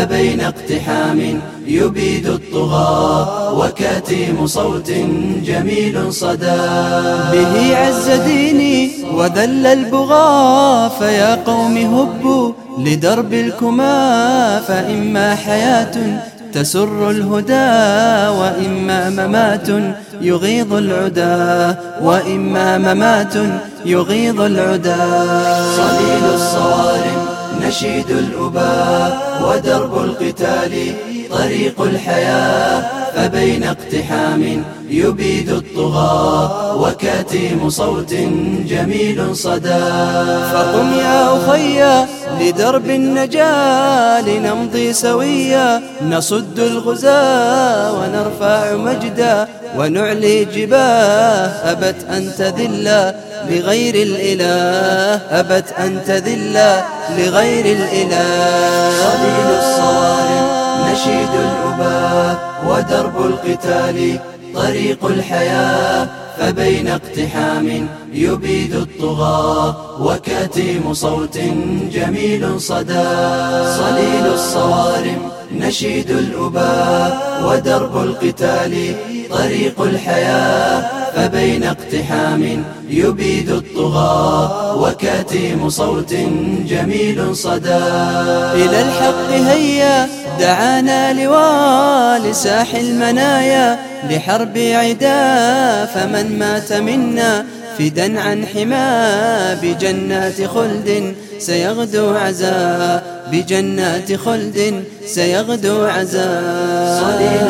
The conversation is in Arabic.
فبين اقتحام يبيد الطغاة وكتيم صوت جميل صدى. به عز ديني وذل البغاة فيا قوم هبوا لدرب الكما فإما حياة تسر الهدى وإما ممات يغيظ العدا وإما ممات يغيظ العدا صليل الصوارم نشيد الأباء ودرب القتال طريق الحياة فبين اقتحام يبيد الطغاة وكتيم صوت جميل صدى. فقم يا أخي لدرب النجاة لنمضي سويا نصد الغزاة ونرفع مجدا ونعلي جباه أبت أن تذل لغير الإله. أبت أن تذل لغير الإله. صليل الصوارم نشيد الأباء ودرب القتال طريق الحياة. فبين اقتحام يبيد الطغاة وكتيم صوت جميل صدى. صليل الصوارم نشيد الأباء ودرب القتال طريق الحياة فبين اقتحام يبيد الطغاة وكتيم صوت جميل صدى. إلى الحق هيا دعانا لواء لساح المنايا لحرب عدا فمن مات منا فدا عن حما بجنات خلد سيغدو عزا بجنات خلد سيغدو عزا صليل